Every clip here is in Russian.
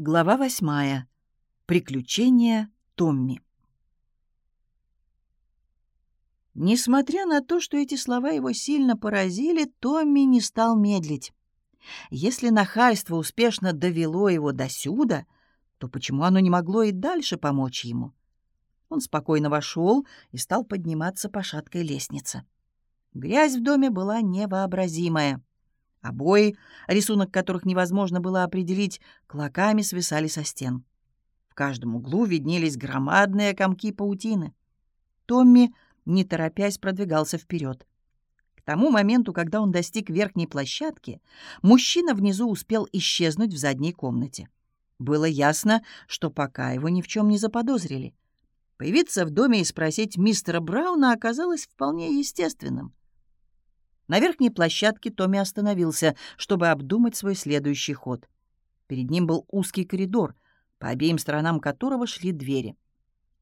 Глава восьмая. Приключения Томми. Несмотря на то, что эти слова его сильно поразили, Томми не стал медлить. Если нахальство успешно довело его до сюда, то почему оно не могло и дальше помочь ему? Он спокойно вошел и стал подниматься по шаткой лестнице. Грязь в доме была невообразимая. Обои, рисунок которых невозможно было определить, клоками свисали со стен. В каждом углу виднелись громадные комки паутины. Томми, не торопясь, продвигался вперед. К тому моменту, когда он достиг верхней площадки, мужчина внизу успел исчезнуть в задней комнате. Было ясно, что пока его ни в чем не заподозрили. Появиться в доме и спросить мистера Брауна оказалось вполне естественным. На верхней площадке Томми остановился, чтобы обдумать свой следующий ход. Перед ним был узкий коридор, по обеим сторонам которого шли двери.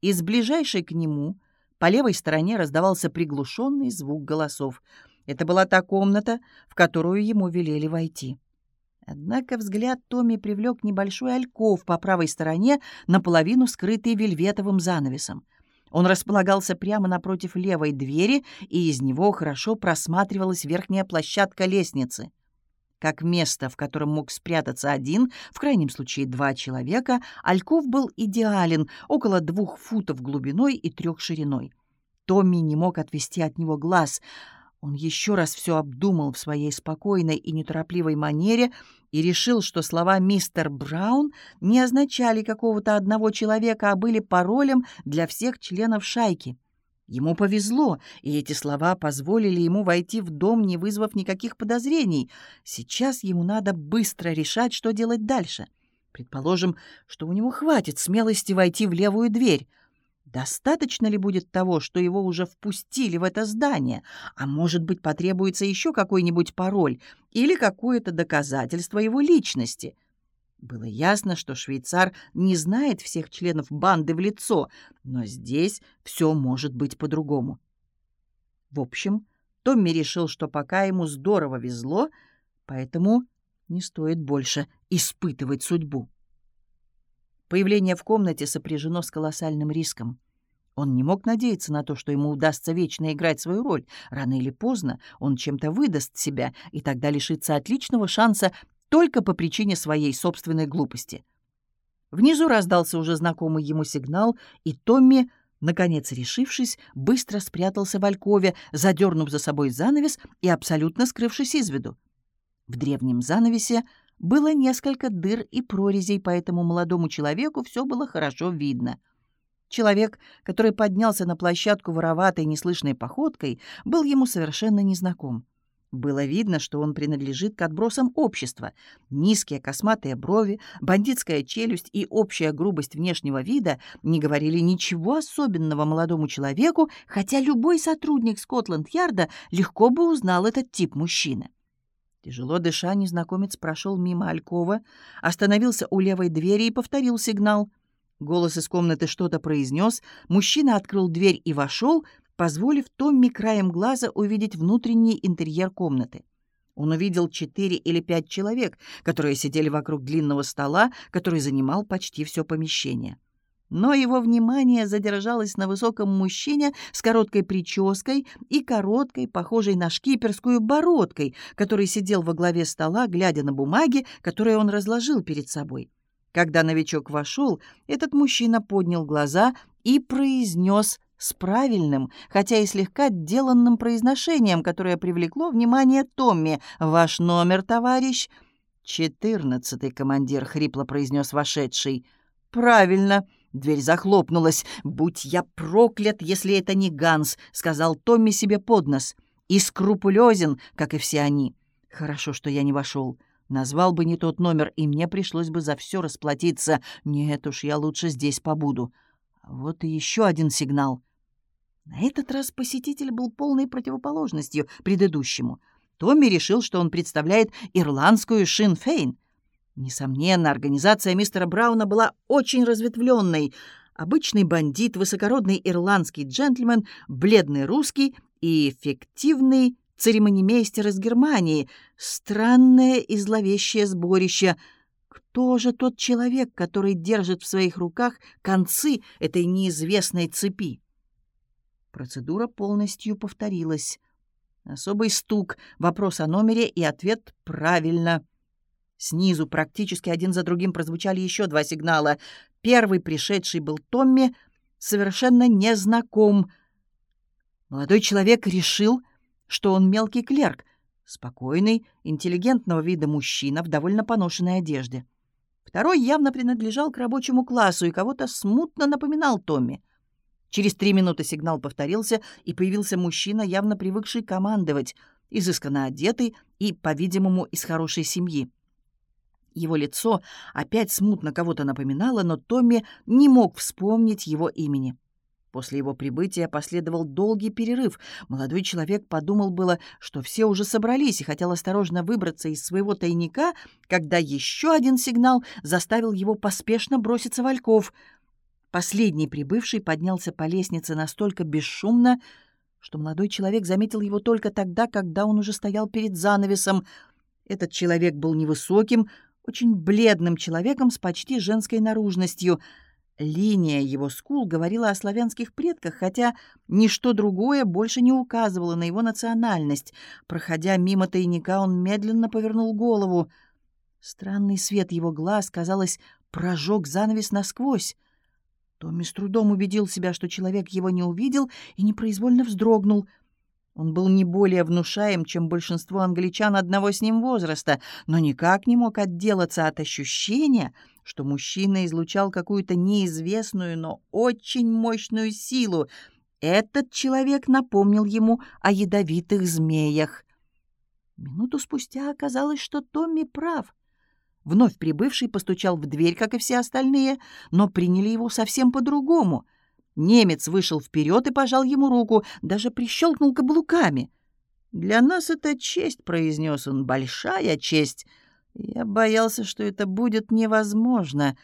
Из ближайшей к нему по левой стороне раздавался приглушенный звук голосов. Это была та комната, в которую ему велели войти. Однако взгляд Томми привлек небольшой альков по правой стороне, наполовину скрытый вельветовым занавесом. Он располагался прямо напротив левой двери, и из него хорошо просматривалась верхняя площадка лестницы. Как место, в котором мог спрятаться один, в крайнем случае два человека, Альков был идеален, около двух футов глубиной и трех шириной. Томми не мог отвести от него глаз — он еще раз все обдумал в своей спокойной и неторопливой манере и решил, что слова «мистер Браун» не означали какого-то одного человека, а были паролем для всех членов шайки. Ему повезло, и эти слова позволили ему войти в дом, не вызвав никаких подозрений. Сейчас ему надо быстро решать, что делать дальше. Предположим, что у него хватит смелости войти в левую дверь. Достаточно ли будет того, что его уже впустили в это здание? А может быть, потребуется еще какой-нибудь пароль или какое-то доказательство его личности? Было ясно, что швейцар не знает всех членов банды в лицо, но здесь все может быть по-другому. В общем, Томми решил, что пока ему здорово везло, поэтому не стоит больше испытывать судьбу. Появление в комнате сопряжено с колоссальным риском. Он не мог надеяться на то, что ему удастся вечно играть свою роль. Рано или поздно он чем-то выдаст себя, и тогда лишится отличного шанса только по причине своей собственной глупости. Внизу раздался уже знакомый ему сигнал, и Томми, наконец решившись, быстро спрятался в алькове, задернув за собой занавес и абсолютно скрывшись из виду. В древнем занавесе было несколько дыр и прорезей, поэтому молодому человеку все было хорошо видно. Человек, который поднялся на площадку вороватой неслышной походкой, был ему совершенно незнаком. Было видно, что он принадлежит к отбросам общества. Низкие косматые брови, бандитская челюсть и общая грубость внешнего вида не говорили ничего особенного молодому человеку, хотя любой сотрудник Скотланд-Ярда легко бы узнал этот тип мужчины. Тяжело дыша, незнакомец прошел мимо Алькова, остановился у левой двери и повторил сигнал. Голос из комнаты что-то произнес, мужчина открыл дверь и вошел, позволив Томми краем глаза увидеть внутренний интерьер комнаты. Он увидел четыре или пять человек, которые сидели вокруг длинного стола, который занимал почти все помещение. Но его внимание задержалось на высоком мужчине с короткой прической и короткой, похожей на шкиперскую бородкой, который сидел во главе стола, глядя на бумаги, которые он разложил перед собой. Когда новичок вошел, этот мужчина поднял глаза и произнес с правильным, хотя и слегка деланным произношением, которое привлекло внимание Томми. «Ваш номер, товарищ?» «Четырнадцатый, командир», — хрипло произнес вошедший. «Правильно». Дверь захлопнулась. «Будь я проклят, если это не Ганс», — сказал Томми себе под нос. «И скрупулезен, как и все они. Хорошо, что я не вошел. Назвал бы не тот номер, и мне пришлось бы за все расплатиться. Нет уж, я лучше здесь побуду». Вот и еще один сигнал. На этот раз посетитель был полной противоположностью предыдущему. Томми решил, что он представляет ирландскую Шин-Фейн — Несомненно, организация мистера Брауна была очень разветвленной. Обычный бандит, высокородный ирландский джентльмен, бледный русский и эффективный церемонимейстер из Германии. Странное и зловещее сборище. кто же тот человек, который держит в своих руках концы этой неизвестной цепи? Процедура полностью повторилась. Особый стук, вопрос о номере и ответ «правильно». Снизу практически один за другим прозвучали еще два сигнала. Первый пришедший был Томми, совершенно незнаком. Молодой человек решил, что он мелкий клерк, спокойный, интеллигентного вида мужчина в довольно поношенной одежде. Второй явно принадлежал к рабочему классу и кого-то смутно напоминал Томми. Через три минуты сигнал повторился, и появился мужчина, явно привыкший командовать, изысканно одетый и, по-видимому, из хорошей семьи. Его лицо опять смутно кого-то напоминало, но Томми не мог вспомнить его имени. После его прибытия последовал долгий перерыв. Молодой человек подумал было, что все уже собрались и хотел осторожно выбраться из своего тайника, когда еще один сигнал заставил его поспешно броситься в ольков. Последний прибывший поднялся по лестнице настолько бесшумно, что молодой человек заметил его только тогда, когда он уже стоял перед занавесом. Этот человек был невысоким, очень бледным человеком с почти женской наружностью — Линия его скул говорила о славянских предках, хотя ничто другое больше не указывало на его национальность. Проходя мимо тайника, он медленно повернул голову. Странный свет его глаз, казалось, прожег занавес насквозь. Томми с трудом убедил себя, что человек его не увидел, и непроизвольно вздрогнул. Он был не более внушаем, чем большинство англичан одного с ним возраста, но никак не мог отделаться от ощущения — что мужчина излучал какую-то неизвестную, но очень мощную силу. Этот человек напомнил ему о ядовитых змеях. Минуту спустя оказалось, что Томми прав. Вновь прибывший постучал в дверь, как и все остальные, но приняли его совсем по-другому. Немец вышел вперед и пожал ему руку, даже прищелкнул каблуками. «Для нас это честь», — произнес он, — «большая честь». Я боялся, что это будет невозможно.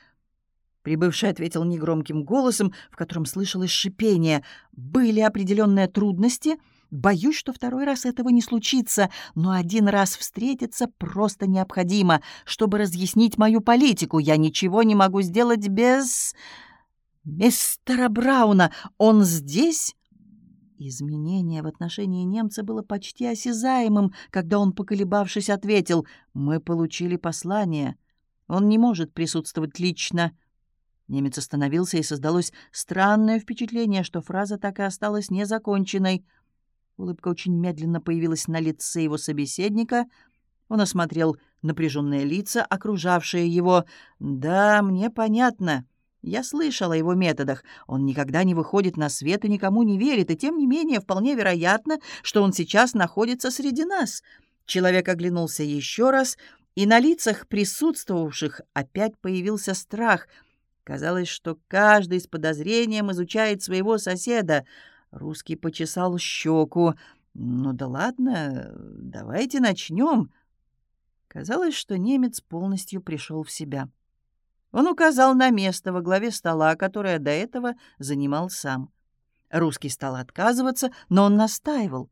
Прибывший ответил негромким голосом, в котором слышалось шипение. Были определенные трудности. Боюсь, что второй раз этого не случится, но один раз встретиться просто необходимо, чтобы разъяснить мою политику. Я ничего не могу сделать без... «Мистера Брауна, он здесь?» Изменение в отношении немца было почти осязаемым, когда он, поколебавшись, ответил «Мы получили послание. Он не может присутствовать лично». Немец остановился, и создалось странное впечатление, что фраза так и осталась незаконченной. Улыбка очень медленно появилась на лице его собеседника. Он осмотрел напряженные лица, окружавшие его. «Да, мне понятно. Я слышал о его методах. Он никогда не выходит на свет и никому не верит, и тем не менее вполне вероятно, что он сейчас находится среди нас. Человек оглянулся еще раз, и на лицах присутствовавших опять появился страх. Казалось, что каждый с подозрением изучает своего соседа. Русский почесал щеку. «Ну да ладно, давайте начнем». Казалось, что немец полностью пришел в себя. Он указал на место во главе стола, которое до этого занимал сам. Русский стал отказываться, но он настаивал.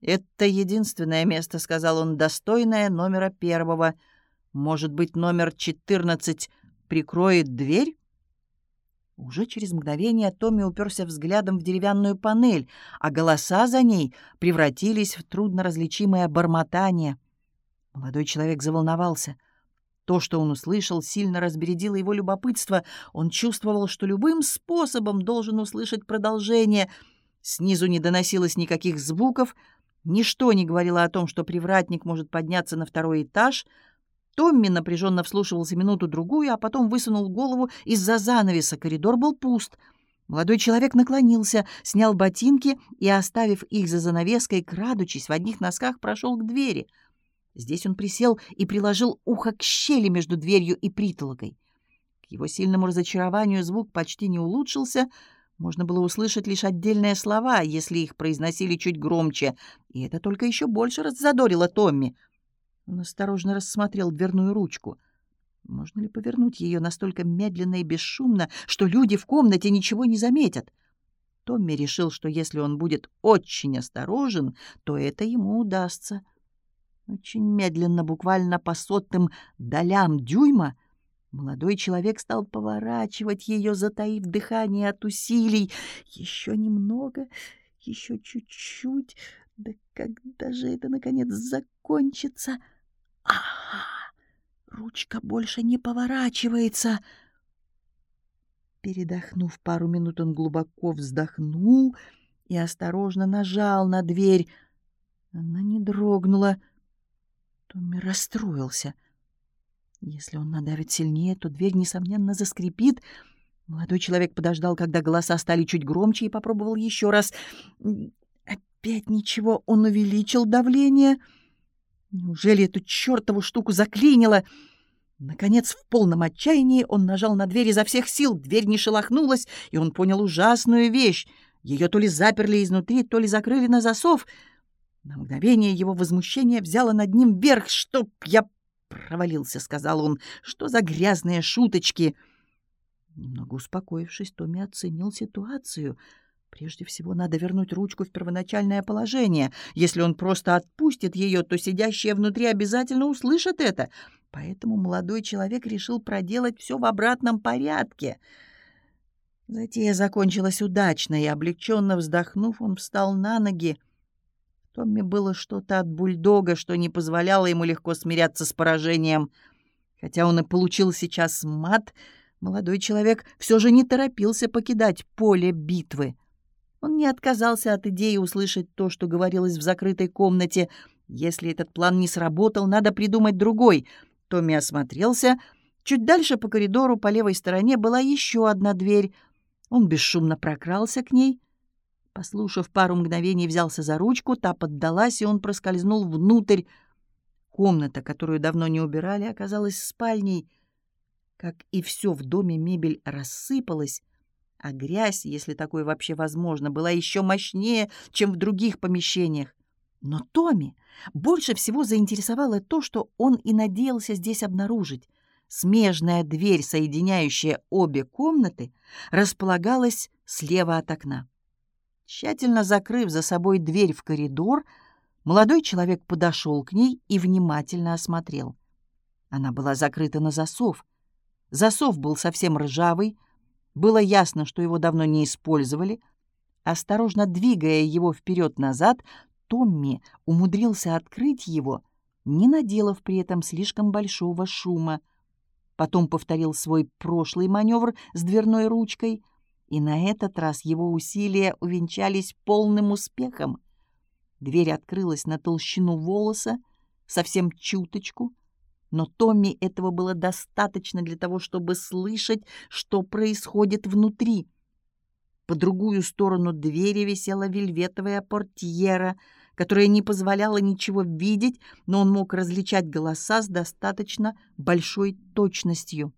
«Это единственное место», — сказал он, — «достойное номера первого. Может быть, номер четырнадцать прикроет дверь?» Уже через мгновение Томми уперся взглядом в деревянную панель, а голоса за ней превратились в трудноразличимое бормотание. Молодой человек заволновался — то, что он услышал, сильно разбередило его любопытство. Он чувствовал, что любым способом должен услышать продолжение. Снизу не доносилось никаких звуков, ничто не говорило о том, что привратник может подняться на второй этаж. Томми напряженно вслушивался минуту-другую, а потом высунул голову из-за занавеса. Коридор был пуст. Молодой человек наклонился, снял ботинки и, оставив их за занавеской, крадучись, в одних носках прошел к двери — Здесь он присел и приложил ухо к щели между дверью и притолокой. К его сильному разочарованию звук почти не улучшился, можно было услышать лишь отдельные слова, если их произносили чуть громче, и это только еще больше раззадорило Томми. Он осторожно рассмотрел дверную ручку. Можно ли повернуть ее настолько медленно и бесшумно, что люди в комнате ничего не заметят? Томми решил, что если он будет очень осторожен, то это ему удастся. Очень медленно, буквально по сотым долям дюйма, Молодой человек стал поворачивать ее, затаив дыхание от усилий. Еще немного, еще чуть-чуть. Да когда же это, наконец, закончится? Ага! Ручка больше не поворачивается. Передохнув пару минут, он глубоко вздохнул и осторожно нажал на дверь. Она не дрогнула. Томми расстроился — если он надавит сильнее, то дверь, несомненно, заскрипит. Молодой человек подождал, когда голоса стали чуть громче, и попробовал еще раз. Опять ничего, он увеличил давление. Неужели эту чертову штуку заклинило? Наконец, в полном отчаянии он нажал на дверь изо всех сил. Дверь не шелохнулась, и он понял ужасную вещь. Ее то ли заперли изнутри, то ли закрыли на засов. На мгновение его возмущение взяло над ним верх. «Чтоб я провалился», — сказал он. «Что за грязные шуточки?» Немного успокоившись, Томми оценил ситуацию. Прежде всего, надо вернуть ручку в первоначальное положение. Если он просто отпустит ее, то сидящие внутри обязательно услышат это. Поэтому молодой человек решил проделать все в обратном порядке. Затея закончилась удачно, и, облегченно вздохнув, он встал на ноги. Томми было что-то от бульдога, что не позволяло ему легко смиряться с поражением. Хотя он и получил сейчас мат, молодой человек все же не торопился покидать поле битвы. Он не отказался от идеи услышать то, что говорилось в закрытой комнате. Если этот план не сработал, надо придумать другой. Томми осмотрелся. Чуть дальше по коридору по левой стороне была еще одна дверь. Он бесшумно прокрался к ней — Послушав пару мгновений, взялся за ручку, та поддалась, и он проскользнул внутрь. Комната, которую давно не убирали, оказалась спальней. Как и все в доме, мебель рассыпалась, а грязь, если такое вообще возможно, была еще мощнее, чем в других помещениях. Но Томми больше всего заинтересовало то, что он и надеялся здесь обнаружить. Смежная дверь, соединяющая обе комнаты, располагалась слева от окна. Тщательно закрыв за собой дверь в коридор, молодой человек подошел к ней и внимательно осмотрел. Она была закрыта на засов. Засов был совсем ржавый. Было ясно, что его давно не использовали. Осторожно двигая его вперед-назад, Томми умудрился открыть его, не наделав при этом слишком большого шума. Потом повторил свой прошлый маневр с дверной ручкой — и на этот раз его усилия увенчались полным успехом. Дверь открылась на толщину волоса, совсем чуточку, но Томми этого было достаточно для того, чтобы слышать, что происходит внутри. По другую сторону двери висела вельветовая портьера, которая не позволяла ничего видеть, но он мог различать голоса с достаточно большой точностью.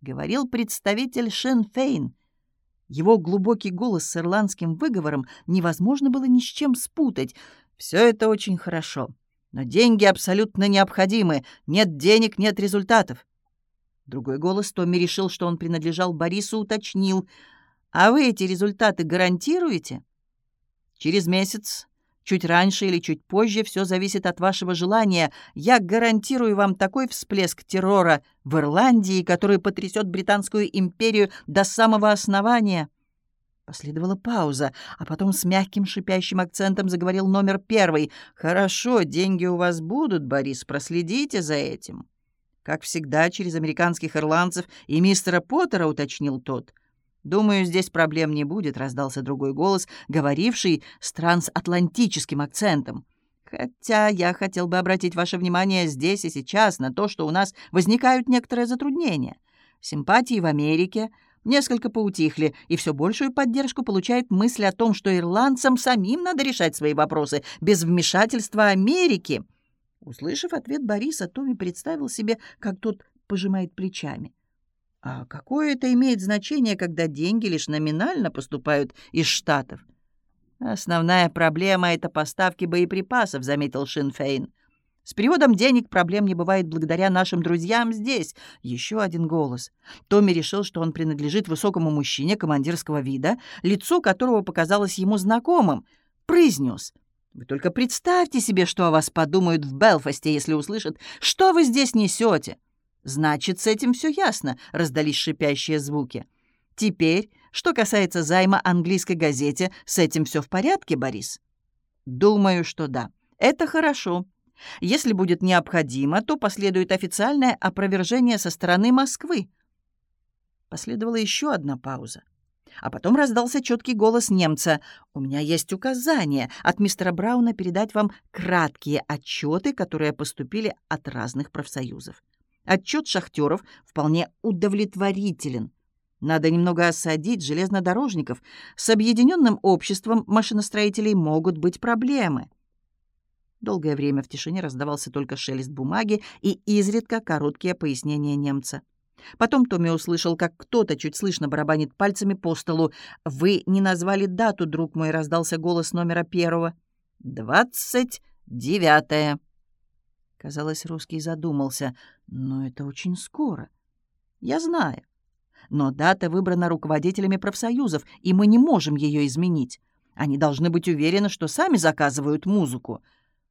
Говорил представитель Шенфейн, его глубокий голос с ирландским выговором невозможно было ни с чем спутать. «Все это очень хорошо, но деньги абсолютно необходимы. Нет денег, нет результатов». Другой голос Томми решил, что он принадлежал Борису, уточнил. «А вы эти результаты гарантируете?» «Через месяц Чуть раньше или чуть позже все зависит от вашего желания. Я гарантирую вам такой всплеск террора в Ирландии, который потрясет Британскую империю до самого основания». Последовала пауза, а потом с мягким шипящим акцентом заговорил номер первый. «Хорошо, деньги у вас будут, Борис, проследите за этим». «Как всегда, через американских ирландцев и мистера Поттера», — уточнил тот. «Думаю, здесь проблем не будет», — раздался другой голос, говоривший с трансатлантическим акцентом. «Хотя я хотел бы обратить ваше внимание здесь и сейчас на то, что у нас возникают некоторые затруднения. Симпатии в Америке несколько поутихли, и все большую поддержку получает мысль о том, что ирландцам самим надо решать свои вопросы без вмешательства Америки». Услышав ответ Бориса, Томми представил себе, как тот пожимает плечами. А какое это имеет значение, когда деньги лишь номинально поступают из Штатов? Основная проблема — это поставки боеприпасов, заметил Шинфейн. С переводом денег проблем не бывает благодаря нашим друзьям здесь. Еще один голос. Томми решил, что он принадлежит высокому мужчине командирского вида, лицо которого показалось ему знакомым. Произнес. «Вы только представьте себе, что о вас подумают в Белфасте, если услышат, что вы здесь несете. «Значит, с этим все ясно», — раздались шипящие звуки. «Теперь, что касается займа английской газете, с этим все в порядке, Борис?» «Думаю, что да. Это хорошо. Если будет необходимо, то последует официальное опровержение со стороны Москвы». Последовала еще одна пауза. А потом раздался четкий голос немца. «У меня есть указание от мистера Брауна передать вам краткие отчеты, которые поступили от разных профсоюзов. Отчет шахтеров вполне удовлетворителен. Надо немного осадить железнодорожников. С объединенным обществом машиностроителей могут быть проблемы». Долгое время в тишине раздавался только шелест бумаги и изредка короткие пояснения немца. Потом Томми услышал, как кто-то чуть слышно барабанит пальцами по столу. «Вы не назвали дату, друг мой», — раздался голос номера первого. «Двадцать девятое». Казалось, русский задумался. «Но это очень скоро». «Я знаю. Но дата выбрана руководителями профсоюзов, и мы не можем ее изменить. Они должны быть уверены, что сами заказывают музыку».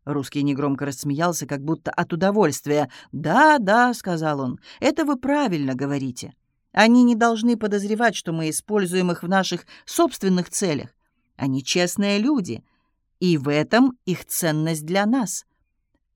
Русский негромко рассмеялся, как будто от удовольствия. «Да, да», — сказал он, — «это вы правильно говорите. Они не должны подозревать, что мы используем их в наших собственных целях. Они честные люди, и в этом их ценность для нас.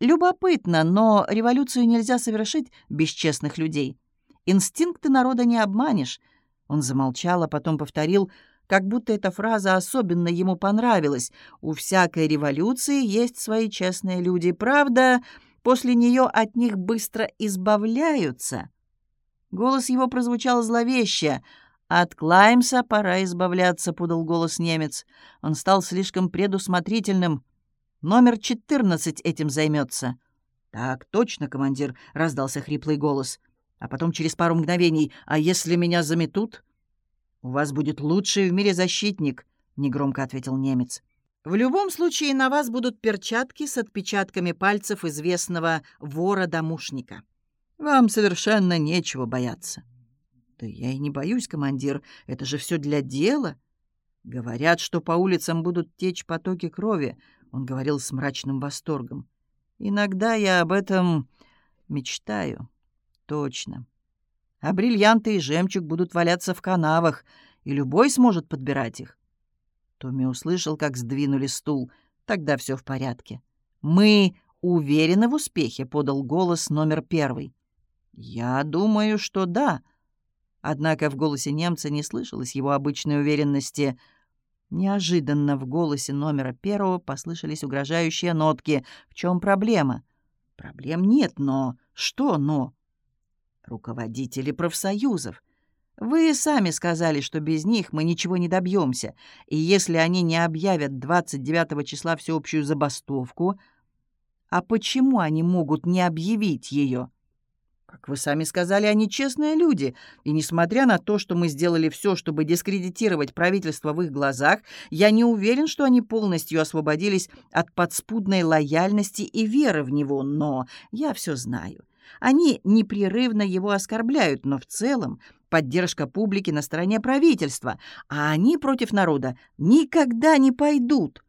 Любопытно, но революцию нельзя совершить без честных людей. Инстинкты народа не обманешь». Он замолчал, а потом повторил — как будто эта фраза особенно ему понравилась. «У всякой революции есть свои честные люди. Правда, после нее от них быстро избавляются». Голос его прозвучал зловеще. «От Клаймса пора избавляться», — подал голос немец. Он стал слишком предусмотрительным. «Номер четырнадцать этим займется». «Так точно, командир», — раздался хриплый голос. А потом через пару мгновений «А если меня заметут?» «У вас будет лучший в мире защитник», — негромко ответил немец. «В любом случае на вас будут перчатки с отпечатками пальцев известного вора-домушника. Вам совершенно нечего бояться». «Да я и не боюсь, командир, это же все для дела». «Говорят, что по улицам будут течь потоки крови», — он говорил с мрачным восторгом. «Иногда я об этом мечтаю. Точно а бриллианты и жемчуг будут валяться в канавах, и любой сможет подбирать их. Томми услышал, как сдвинули стул. Тогда все в порядке. «Мы уверены в успехе», — подал голос номер первый. «Я думаю, что да». Однако в голосе немца не слышалось его обычной уверенности. Неожиданно в голосе номера первого послышались угрожающие нотки. «В чем проблема?» «Проблем нет, но...» «Что «но»?» руководители профсоюзов. Вы сами сказали, что без них мы ничего не добьемся, и если они не объявят 29 числа всеобщую забастовку, а почему они могут не объявить ее? Как вы сами сказали, они честные люди, и несмотря на то, что мы сделали все, чтобы дискредитировать правительство в их глазах, я не уверен, что они полностью освободились от подспудной лояльности и веры в него, но я все знаю. Они непрерывно его оскорбляют, но в целом поддержка публики на стороне правительства, а они против народа никогда не пойдут.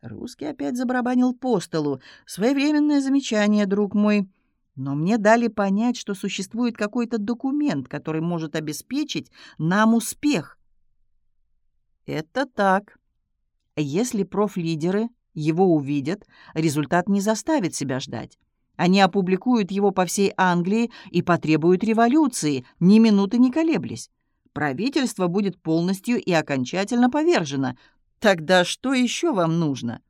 Русский опять забарабанил по столу. «Своевременное замечание, друг мой. Но мне дали понять, что существует какой-то документ, который может обеспечить нам успех». «Это так. Если профлидеры его увидят, результат не заставит себя ждать. Они опубликуют его по всей Англии и потребуют революции, ни минуты не колеблясь. Правительство будет полностью и окончательно повержено. Тогда что еще вам нужно?»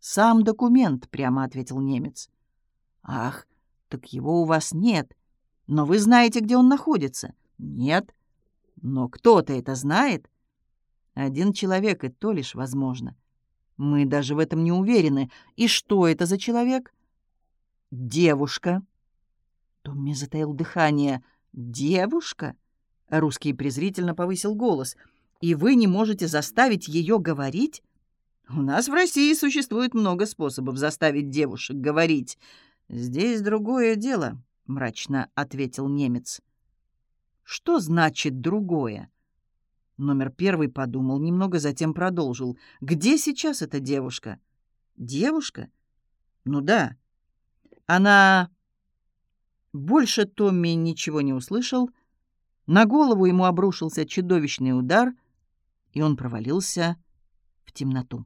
«Сам документ», — прямо ответил немец. «Ах, так его у вас нет. Но вы знаете, где он находится?» «Нет». «Но кто-то это знает?» «Один человек, и то лишь возможно. Мы даже в этом не уверены. И что это за человек?» «Девушка». Томми затаил дыхание. «Девушка?» Русский презрительно повысил голос. «И вы не можете заставить ее говорить?» «У нас в России существует много способов заставить девушек говорить. Здесь другое дело», — мрачно ответил немец. «Что значит «другое»?» Номер первый подумал немного, затем продолжил. «Где сейчас эта девушка?» «Девушка?» «Ну да, она Больше Томми ничего не услышал. На голову ему обрушился чудовищный удар, и он провалился в темноту.